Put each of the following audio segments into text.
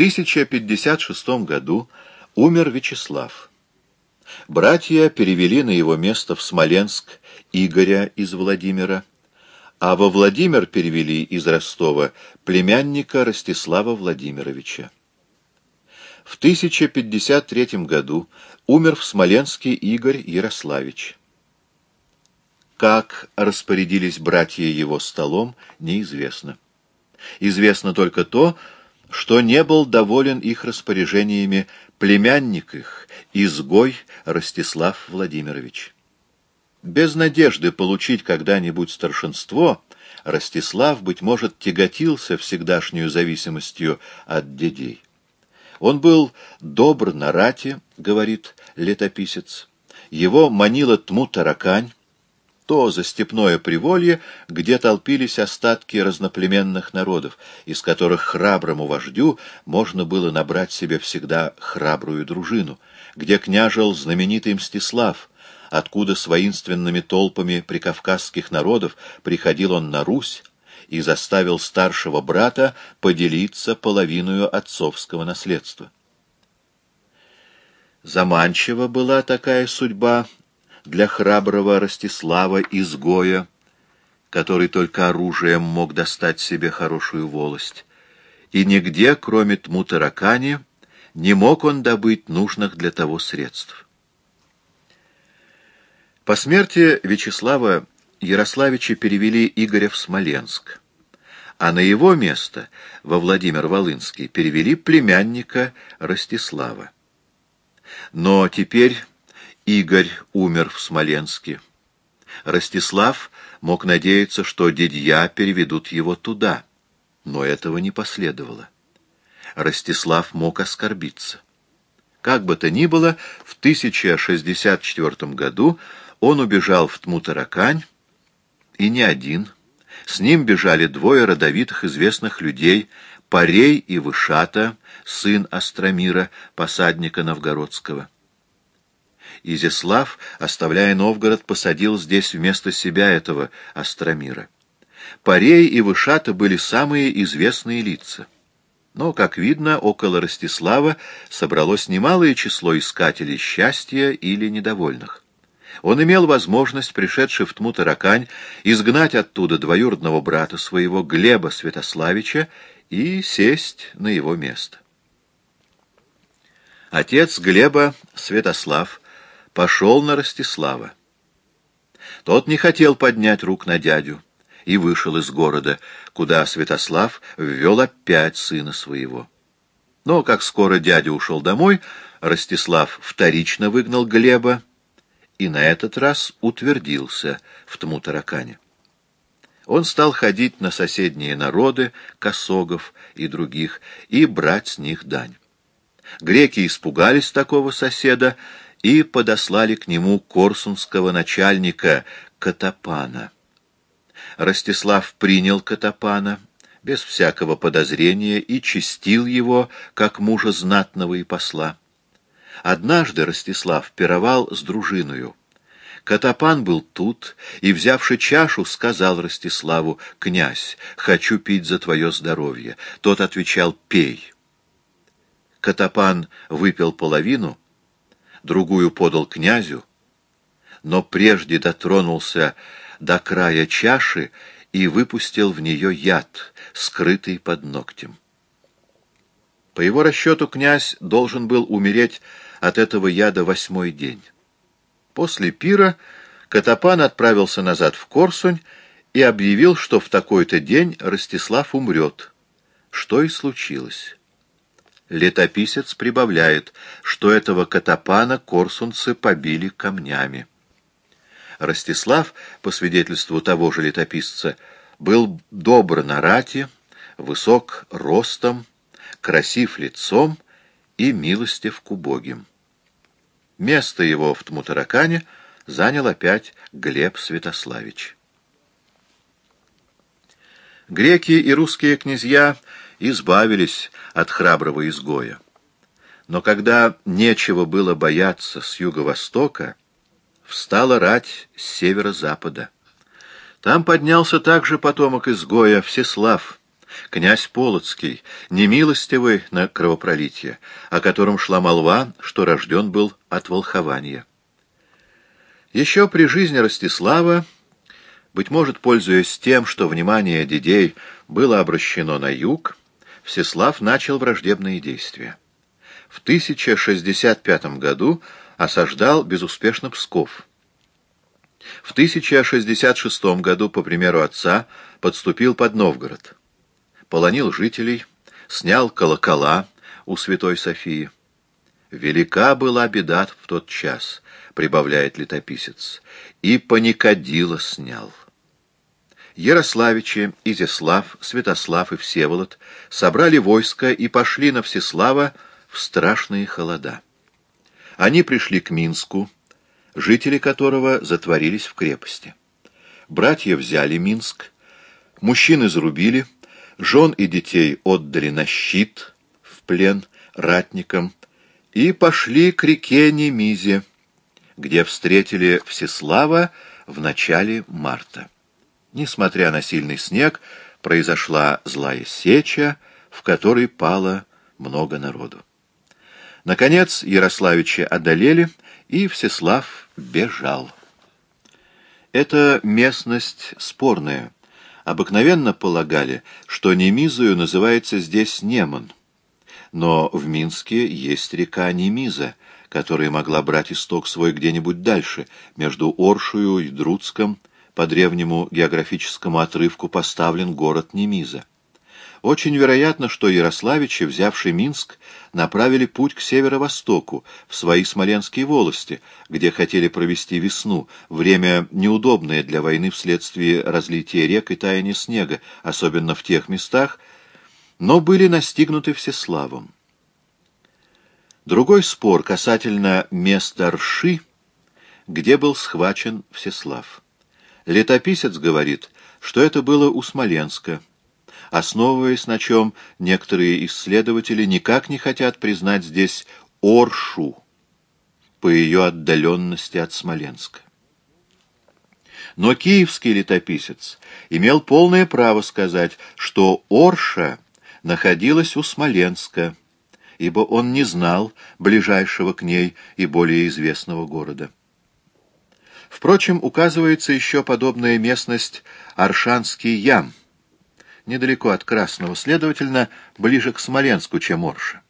1056 году умер Вячеслав. Братья перевели на его место в Смоленск Игоря из Владимира, а во Владимир перевели из Ростова племянника Ростислава Владимировича. В 1053 году умер в Смоленске Игорь Ярославич. Как распорядились братья его столом, неизвестно. Известно только то, что не был доволен их распоряжениями племянник их, изгой Ростислав Владимирович. Без надежды получить когда-нибудь старшинство, Ростислав, быть может, тяготился всегдашнюю зависимостью от дедей. Он был добр на рате, говорит летописец. Его манила тму таракань, то за степное приволье, где толпились остатки разноплеменных народов, из которых храброму вождю можно было набрать себе всегда храбрую дружину, где княжил знаменитый Мстислав, откуда с воинственными толпами прикавказских народов приходил он на Русь и заставил старшего брата поделиться половиную отцовского наследства. Заманчива была такая судьба для храброго Ростислава изгоя, который только оружием мог достать себе хорошую волость. И нигде, кроме Тмутаракани, не мог он добыть нужных для того средств. По смерти Вячеслава Ярославича перевели Игоря в Смоленск, а на его место, во Владимир-Волынский, перевели племянника Ростислава. Но теперь Игорь умер в Смоленске. Ростислав мог надеяться, что дядья переведут его туда, но этого не последовало. Ростислав мог оскорбиться. Как бы то ни было, в 1064 году он убежал в Тмутаракань, и не один. С ним бежали двое родовитых известных людей, Парей и Вышата, сын Астромира, посадника Новгородского. Изяслав, оставляя Новгород, посадил здесь вместо себя этого Астромира. Парей и Вышата были самые известные лица. Но, как видно, около Ростислава собралось немалое число искателей счастья или недовольных. Он имел возможность, пришедший в Тмутаракань, изгнать оттуда двоюродного брата своего Глеба Святославича и сесть на его место. Отец Глеба, Святослав, пошел на Ростислава. Тот не хотел поднять рук на дядю и вышел из города, куда Святослав ввел опять сына своего. Но как скоро дядя ушел домой, Ростислав вторично выгнал Глеба и на этот раз утвердился в тому таракане. Он стал ходить на соседние народы, косогов и других, и брать с них дань. Греки испугались такого соседа и подослали к нему корсунского начальника Катапана. Ростислав принял Катапана без всякого подозрения и честил его, как мужа знатного и посла. Однажды Ростислав пировал с дружиною. Катапан был тут и, взявши чашу, сказал Ростиславу, «Князь, хочу пить за твое здоровье». Тот отвечал, «Пей». Катапан выпил половину, другую подал князю, но прежде дотронулся до края чаши и выпустил в нее яд, скрытый под ногтем. По его расчету князь должен был умереть от этого яда восьмой день. После пира Катапан отправился назад в Корсунь и объявил, что в такой-то день Ростислав умрет, что и случилось. Летописец прибавляет, что этого Катапана корсунцы побили камнями. Ростислав, по свидетельству того же летописца, был добр на рате, высок ростом, красив лицом и милостив к убогим. Место его в Тмутаракане занял опять Глеб Святославич. Греки и русские князья избавились от храброго изгоя. Но когда нечего было бояться с юго-востока, встала рать с северо-запада. Там поднялся также потомок изгоя Всеслав, князь Полоцкий, немилостивый на кровопролитие, о котором шла молва, что рожден был от волхования. Еще при жизни Ростислава, быть может, пользуясь тем, что внимание дедей было обращено на юг, Всеслав начал враждебные действия. В 1065 году осаждал безуспешно Псков. В 1066 году, по примеру отца, подступил под Новгород. Полонил жителей, снял колокола у Святой Софии. Велика была беда в тот час, прибавляет летописец, и паникодила снял. Ярославичи, Изяслав, Святослав и Всеволод собрали войско и пошли на Всеслава в страшные холода. Они пришли к Минску, жители которого затворились в крепости. Братья взяли Минск, мужчин изрубили, жен и детей отдали на щит в плен ратникам и пошли к реке Немизе, где встретили Всеслава в начале марта. Несмотря на сильный снег, произошла злая сеча, в которой пало много народу. Наконец Ярославичи одолели, и Всеслав бежал. Эта местность спорная. Обыкновенно полагали, что Немизою называется здесь Неман. Но в Минске есть река Немиза, которая могла брать исток свой где-нибудь дальше, между Оршую и Друцком, по древнему географическому отрывку поставлен город Немиза. Очень вероятно, что Ярославичи, взявший Минск, направили путь к северо-востоку, в свои смоленские волости, где хотели провести весну, время неудобное для войны вследствие разлития рек и таяния снега, особенно в тех местах, но были настигнуты всеславом. Другой спор касательно места Рши, где был схвачен Всеслав. Летописец говорит, что это было у Смоленска, основываясь на чем некоторые исследователи никак не хотят признать здесь Оршу по ее отдаленности от Смоленска. Но киевский летописец имел полное право сказать, что Орша находилась у Смоленска, ибо он не знал ближайшего к ней и более известного города. Впрочем, указывается еще подобная местность Аршанский ям, недалеко от Красного, следовательно, ближе к Смоленску, чем Орша.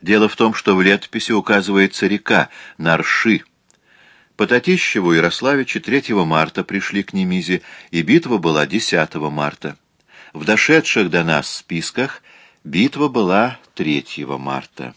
Дело в том, что в летописи указывается река Нарши. По Татищеву Ярославичи 3 марта пришли к Немизе, и битва была 10 марта. В дошедших до нас списках битва была 3 марта.